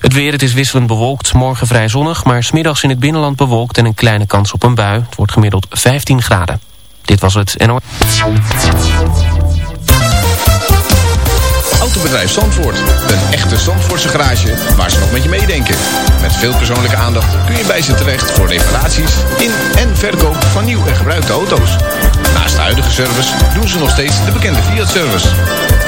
Het weer, het is wisselend bewolkt, morgen vrij zonnig... maar smiddags in het binnenland bewolkt en een kleine kans op een bui. Het wordt gemiddeld 15 graden. Dit was het NO. Autobedrijf Zandvoort. Een echte Zandvoortse garage waar ze nog met je meedenken. Met veel persoonlijke aandacht kun je bij ze terecht... voor reparaties in en verkoop van nieuw en gebruikte auto's. Naast de huidige service doen ze nog steeds de bekende Fiat-service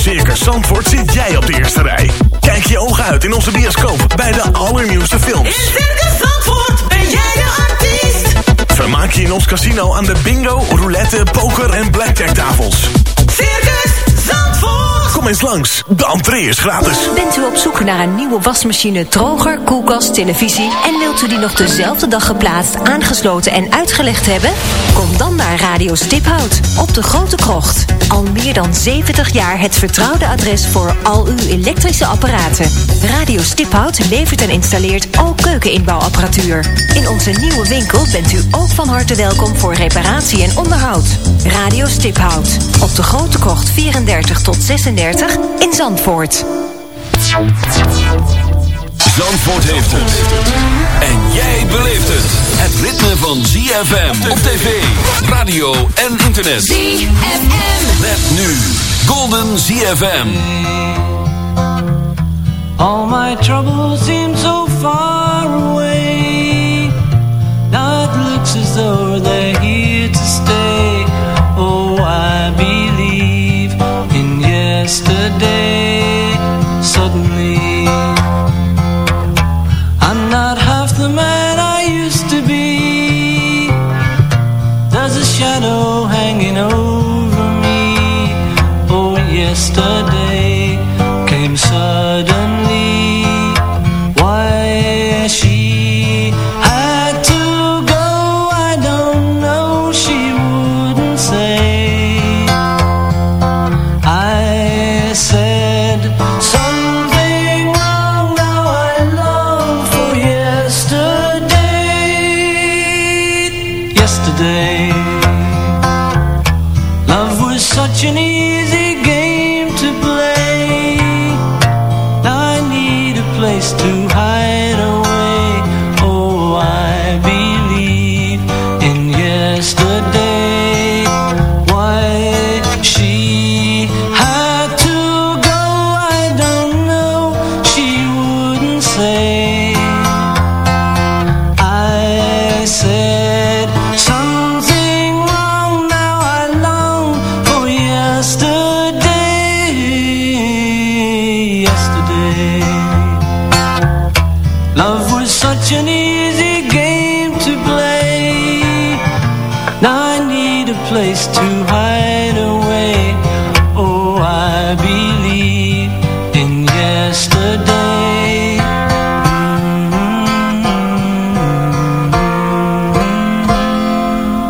Circus Zandvoort zit jij op de eerste rij. Kijk je ogen uit in onze bioscoop bij de allernieuwste films. In Circus Zandvoort ben jij de artiest. Vermaak je in ons casino aan de bingo, roulette, poker en blackjack tafels. Circus Zandvoort. Kom eens langs, de entree is gratis. Bent u op zoek naar een nieuwe wasmachine, droger, koelkast, televisie... en wilt u die nog dezelfde dag geplaatst, aangesloten en uitgelegd hebben? Kom dan naar Radio Stiphout op de Grote Krocht. Al meer dan 70 jaar het vertrouwde adres voor al uw elektrische apparaten. Radio Stiphout levert en installeert ook keukeninbouwapparatuur. In onze nieuwe winkel bent u ook van harte welkom voor reparatie en onderhoud. Radio Stiphout op de Grote Krocht 34 tot 36 in Zandvoort. Zandvoort heeft het. En jij beleeft het. Het ritme van ZFM op tv, radio en internet. ZFM. Met nu Golden ZFM. All my troubles seem so far away. Looks as though they're here to stay. Oh, I believe in yesterday.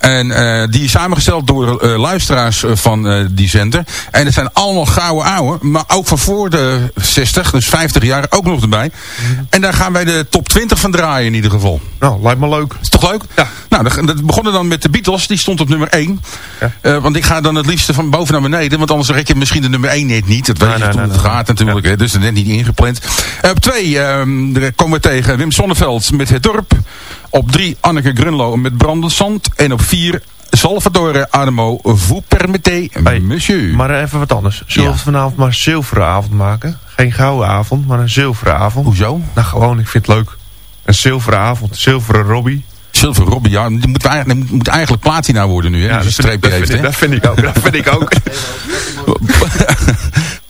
En eh, die is samengesteld door eh, luisteraars eh, van eh, die zender. En het zijn allemaal gouden ouwe. Maar ook van voor de 60, dus 50 jaar, ook nog erbij. En daar gaan wij de top 20 van draaien in ieder geval. Nou, lijkt me leuk. Is toch leuk? Ja. Nou, dat- begonnen dan met de Beatles. Die stond op nummer 1. Ja. Want ik ga dan het liefste van boven naar beneden. Want anders rek je misschien de nummer 1 net niet. Dat weet Nee, je nee, hoe nee, het gaat natuurlijk. hè. Dus dat is net niet ingepland. Op 2 daar komen we tegen Wim Sonneveld met Het Dorp. Op 3 Anneke Grunlo met Brandend Zand. En op 4 Salvatore Adamo, vous permettez, Hey, monsieur. Maar even wat anders. Zullen Ja. we vanavond maar een zilveren avond maken? Geen gouden avond, maar een zilveren avond. Hoezo? Nou, gewoon, ik vind het leuk. Een zilveren avond, zilveren Robbie. Silver Robbie, ja, die moet, eigenlijk, die moet eigenlijk platina worden nu, hè? Ja, dat, vind, streepje dat, vind, ik- dat vind ik ook. Dat vind ik ook.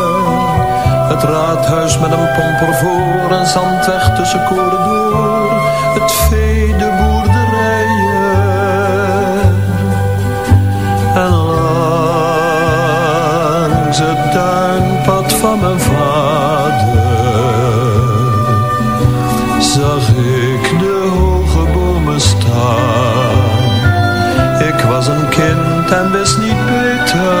Het raadhuis met een pomper voor, een zandweg tussen koren. Het vee, de boerderijen. En langs het tuinpad van mijn vader zag ik de hoge bomen staan. Ik was een kind en wist niet beter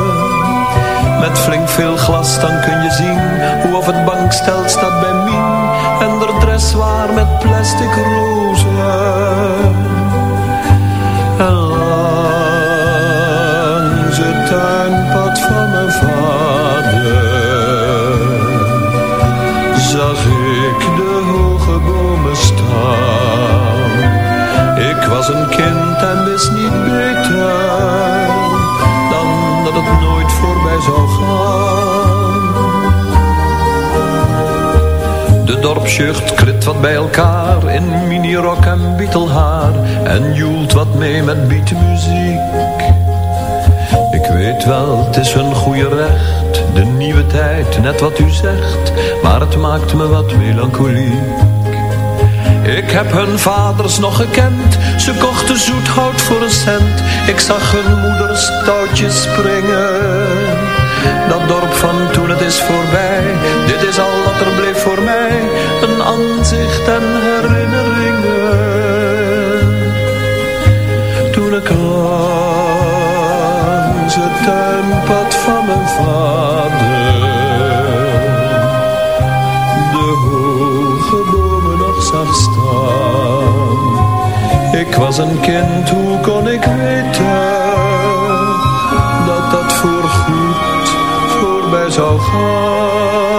Met flink veel glas dan kun je zien hoe of het bankstel staat bij Mien. En de dressoir met plastic rozen. Dorpsjucht klit wat bij elkaar in minirok en bietelhaar en joelt wat mee met beatmuziek. Ik weet wel, het is hun goede recht, de nieuwe tijd, net wat u zegt, maar het maakt me wat melancholiek. Ik heb hun vaders nog gekend, ze kochten zoet hout voor een cent. Ik zag hun moeders touwtjes springen. Dat dorp van toen het is voorbij, dit is al wat er bleef voor mij. Een aanzicht en herinneringen. Toen ik langs het tuinpad van mijn vader de hoge bomen nog zag staan. Ik was een kind, hoe kon ik weten dat dat voorgoed voorbij zou gaan?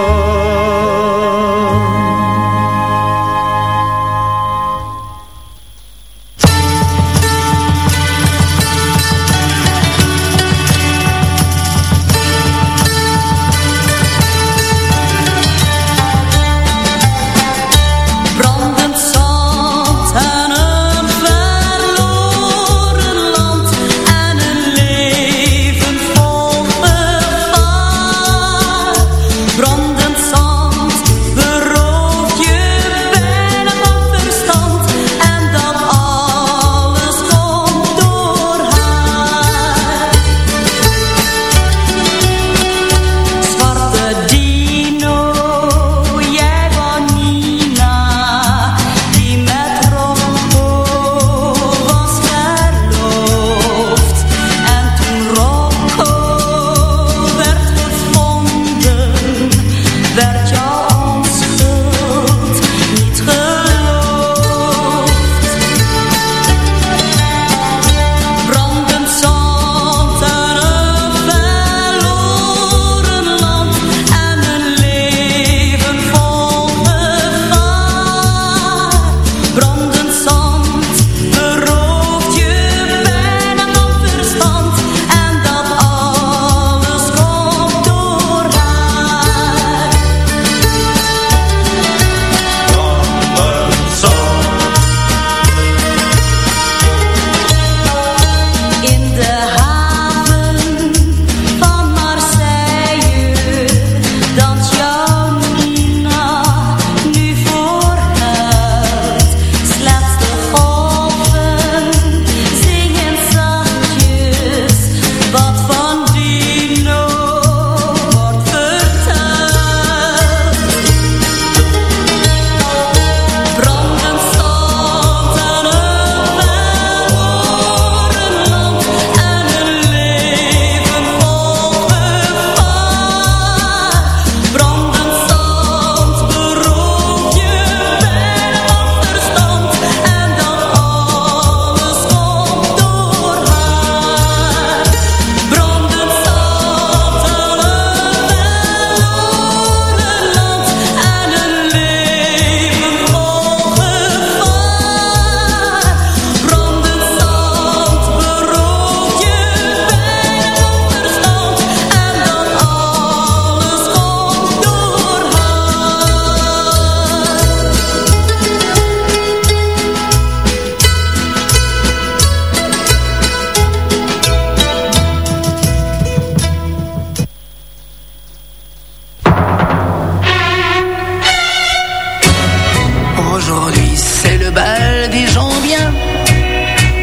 Aujourd'hui, c'est le bal des gens bien.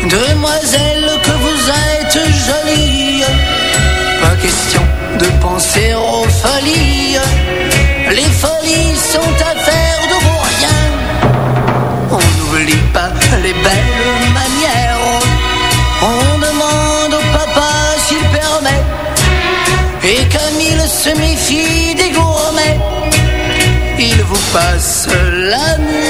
Demoiselle, que vous êtes jolie. Pas question de penser aux folies. Les folies sont affaires de vos rien. On n'oublie pas les belles manières. On demande au papa s'il permet. Et comme il se méfie des gourmets, il vous passe la nuit.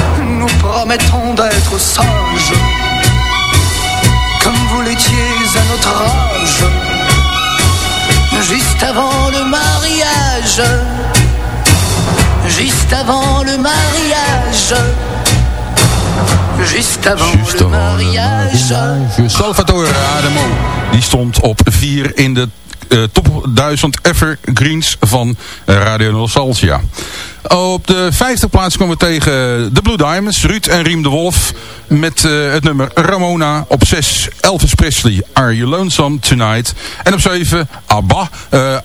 nous promettons d'être sages, comme vous l'étiez à notre âge, juste avant le mariage, juste avant le mariage. Juste avant le mariage. Salvatore Adamo. Die stond op 4 in de eh, top 1000 evergreens van eh, Radio Nostalgia. Op de vijfde plaats komen we tegen de Blue Diamonds, Ruud en Riem de Wolf. Met eh, het nummer Ramona. Op 6 Elvis Presley, Are You Lonesome Tonight. En op 7 Abba,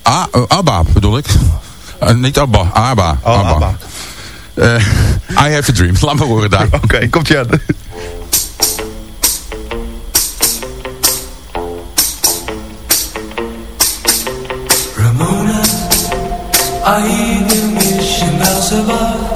A- eh, Abba bedoel ik. Niet Abba, Abba. Oh, Abba. I Have a Dream. Laat me horen daar. Oké, komt je aan. I need you, she melts above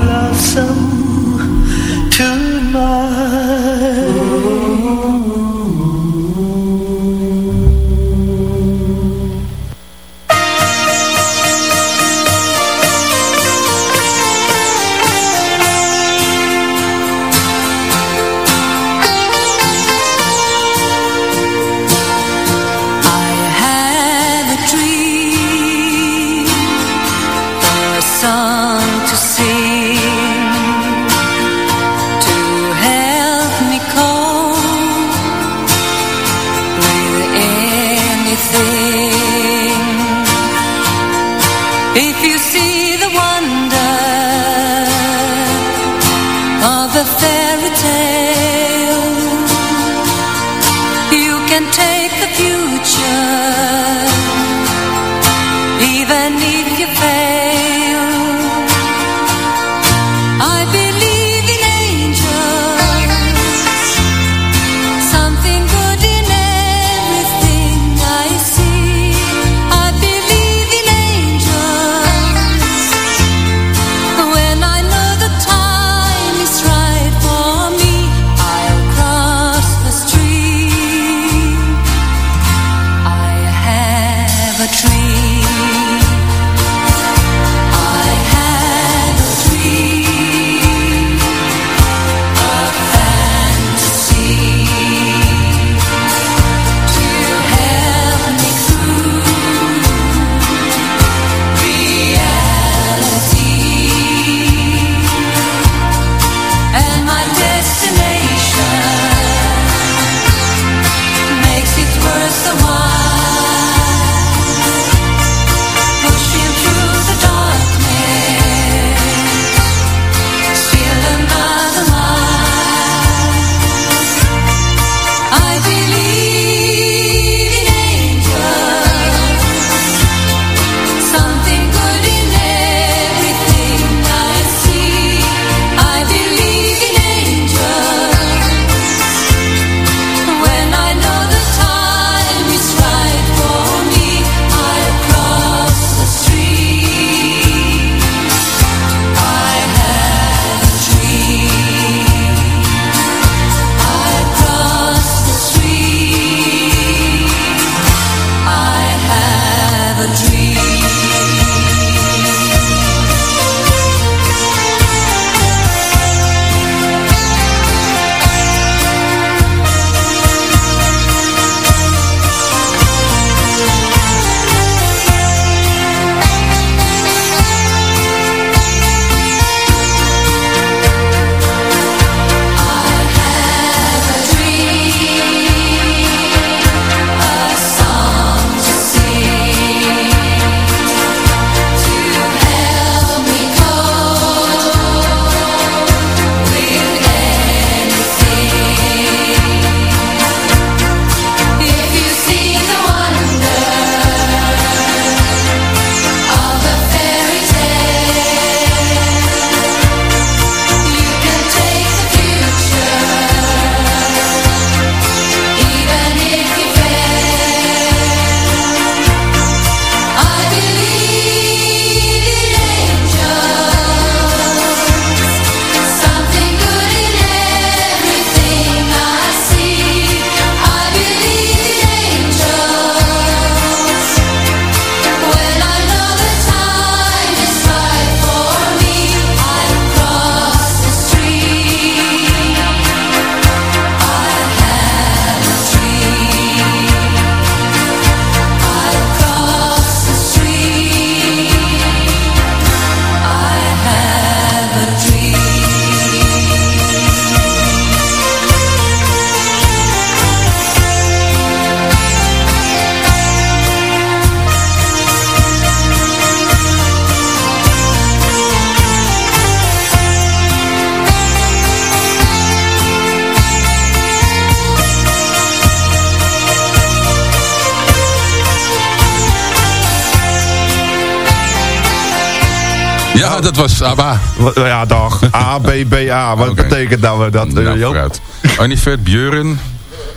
Ja, dat was ABBA. Ja, dag. A, B, B, A. Wat betekent nou eh, dat? eh, Nou, vooruit. Anifet, Björn,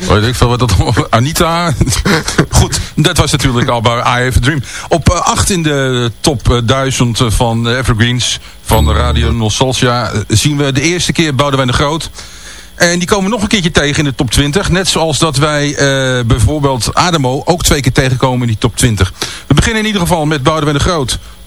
weet ik veel wat dat Anita. Goed, dat was natuurlijk al bij I Have a Dream. Op 8 in de top eh, 1000 van de Evergreens van Radio Nostalgia eh, zien we de eerste keer Boudewijn de Groot. En die komen nog een keertje tegen in de top 20. Net zoals dat wij eh, bijvoorbeeld Ademo ook twee keer tegenkomen in die top 20. We beginnen in ieder geval met Boudewijn de Groot.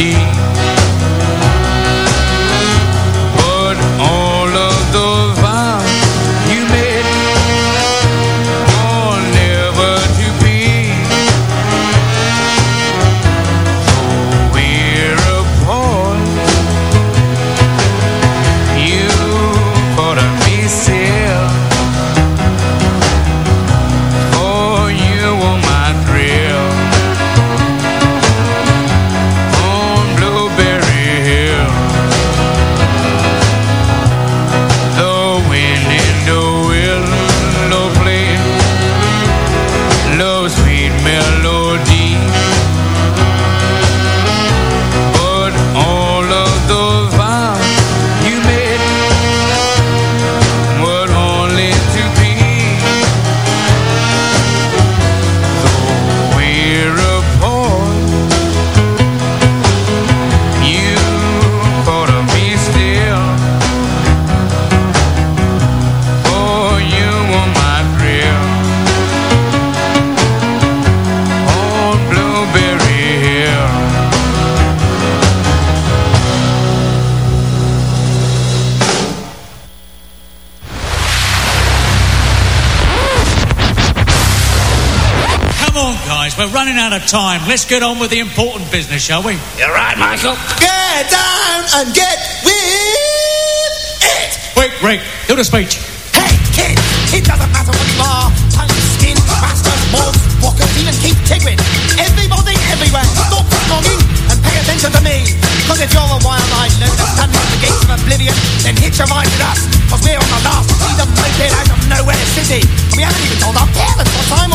eat let's get on with the important business, shall we? You're right, Michael. Get down and get with it. Wait, Rick, do the speech. Hey, kid, it doesn't matter what you are. Tongue, skin, bastard, morgue, Walkers, even keep tigrin. Everybody, everywhere, stop snogging and pay attention to me. Cause if you're a wild-eyed loner standing at the gates of oblivion, then hitch a ride with us. Cause we're on the last, see the moped out of nowhere city. We haven't even told our parents what time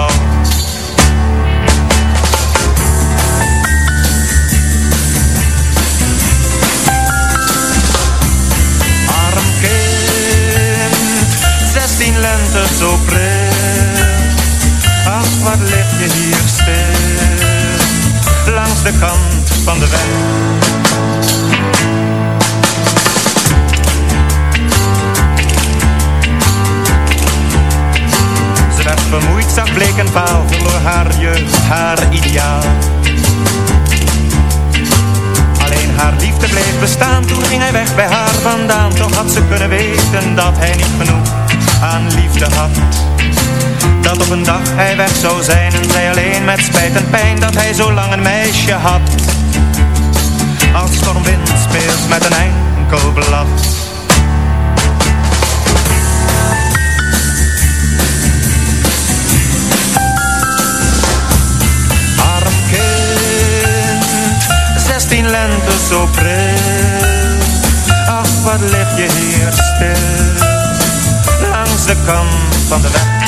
16 lente zo pril. Ach, wat lig je hier stil, langs de kant van de weg. Ze werd vermoeid, zag bleek en vaal, verloor haar jeugd, haar hij weg zou zijn en zij alleen met spijt en pijn dat hij zo lang een meisje had. Als stormwind speelt met een enkel blad. Arm kind, zestien lente zo pril. Ach, wat lig je hier stil, langs de kant van de weg.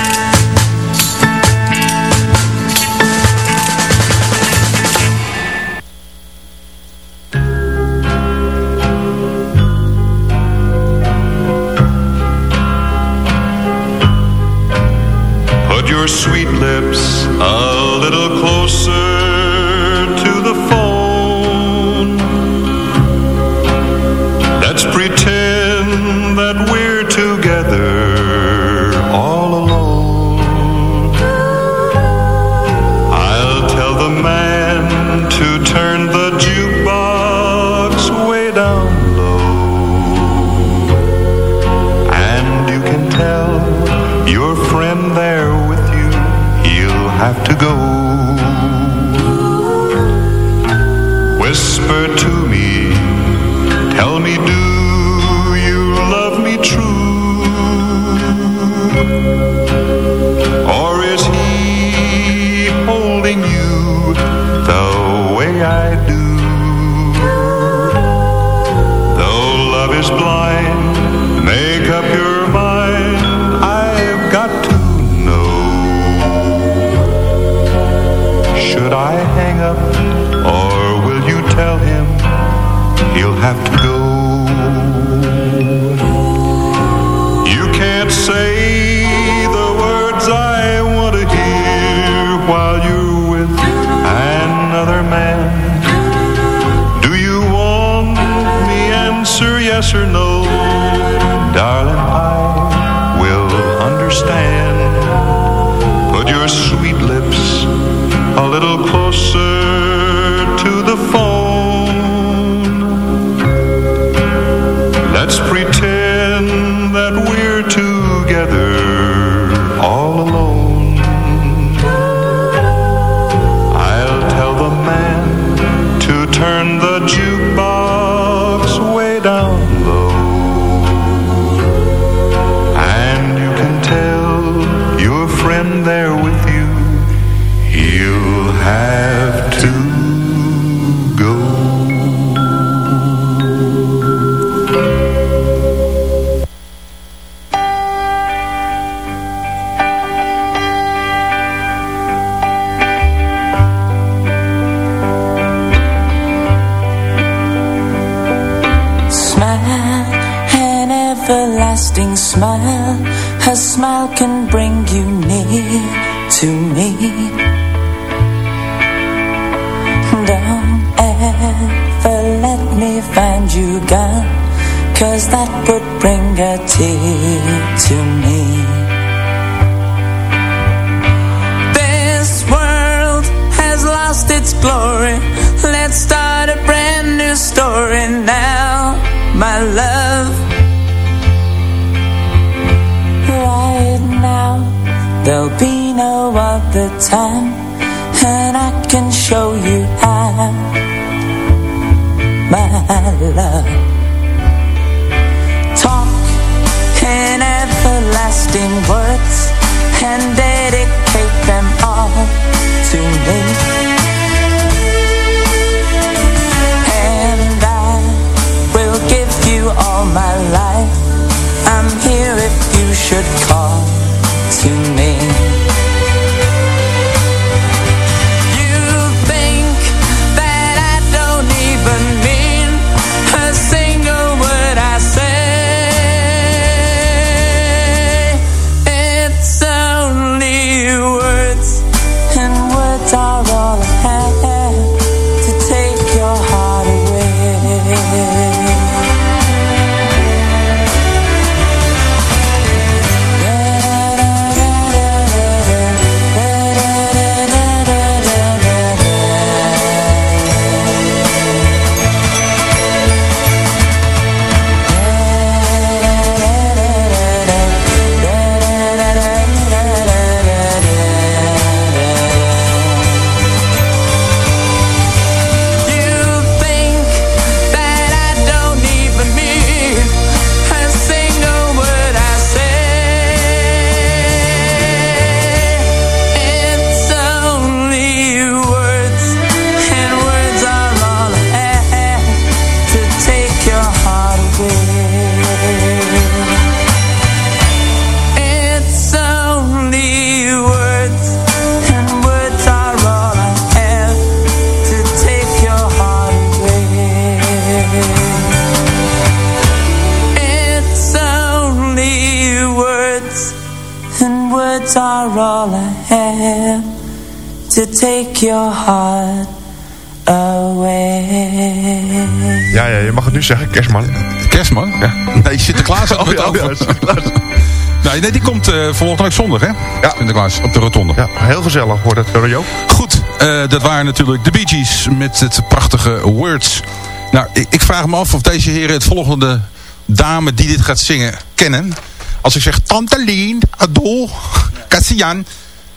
Other time, and I can show you how, my love. Talk in everlasting words and dedicate them all to me. Het nu zeggen, kerstman. Kerstman? Ja. Nee, Sinterklaas Oh, ja, ja, Sinterklaas. Nee, nee, die komt eh volgende week zondag, hè? Ja. Sinterklaas, op de rotonde. Ja, heel gezellig wordt het, Joop. Goed, eh, dat waren natuurlijk de Bee Gees met het prachtige Words. Nou, ik, ik vraag me af of deze heren het volgende dame die dit gaat zingen kennen. Als ik zeg Tante Lien, Adol, Cassian,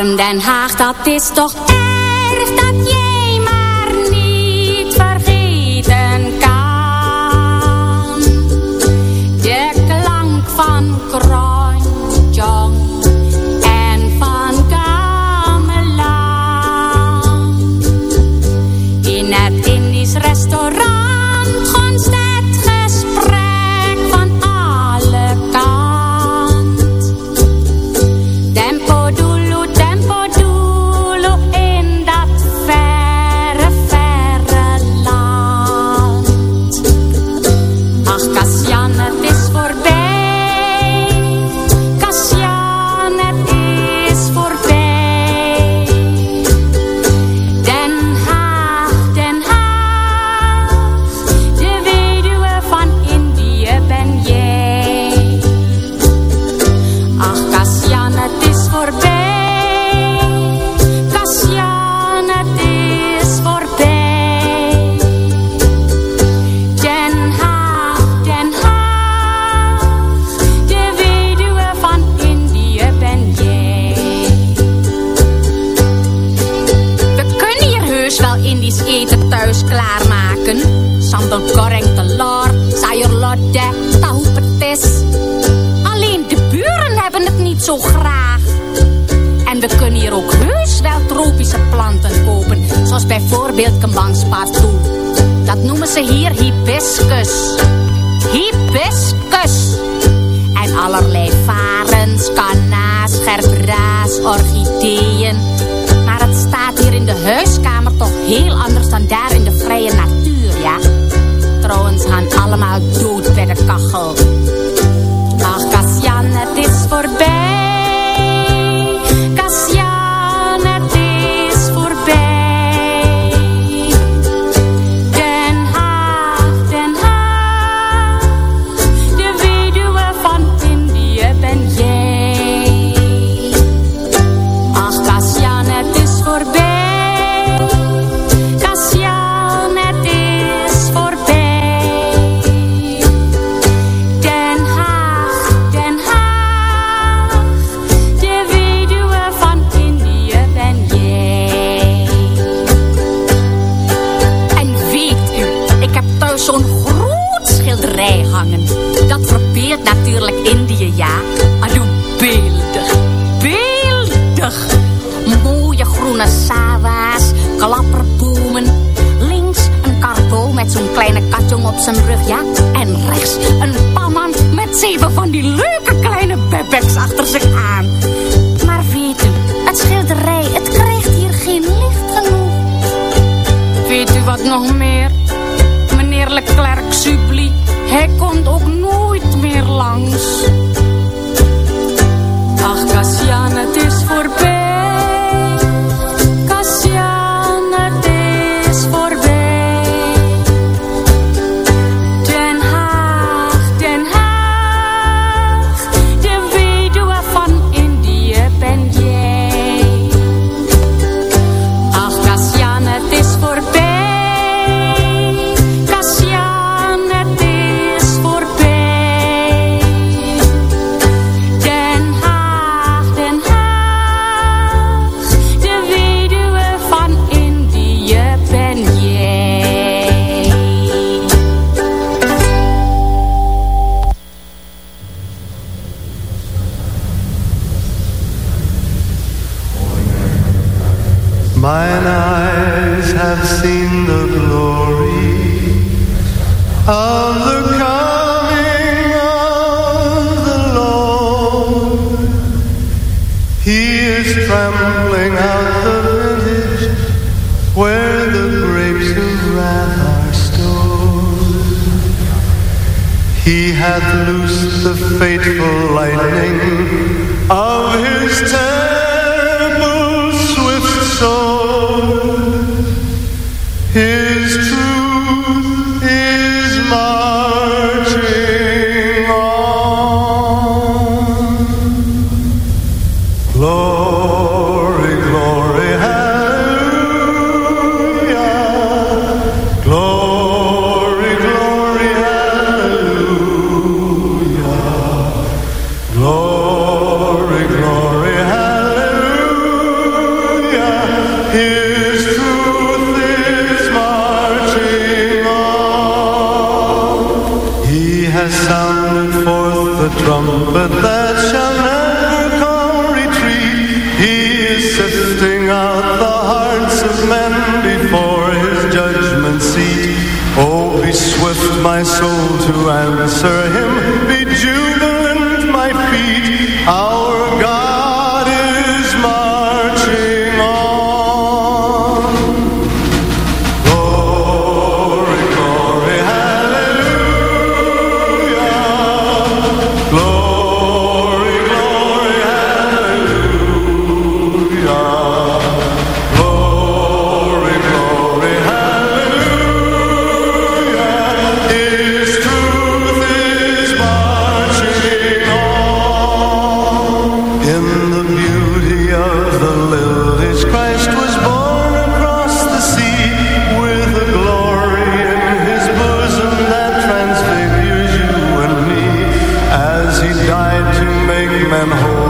Den Haag, dat is toch hath loosed the fateful lightning of his terrible men hold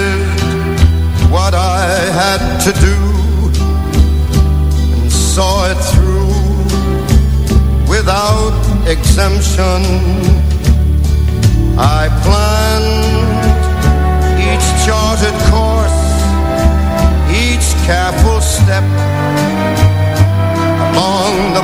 what I had to do and saw it through without exemption. I planned each charted course, each careful step along the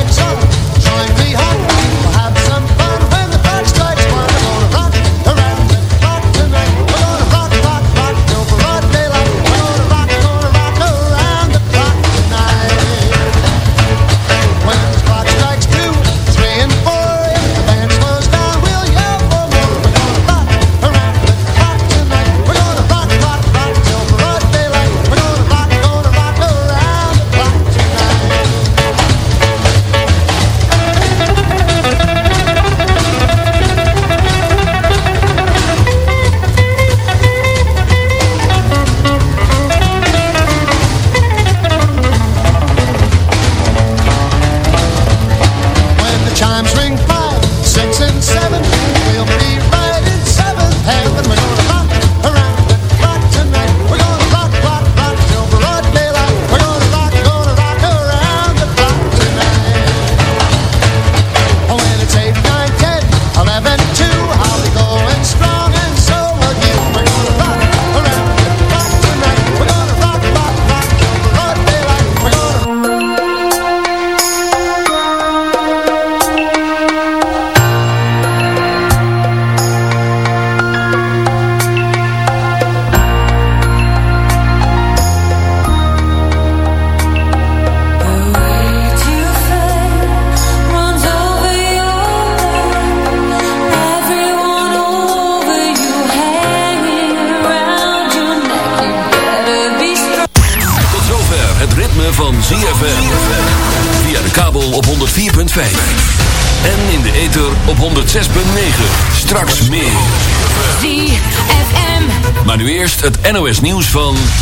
NOS nieuws van...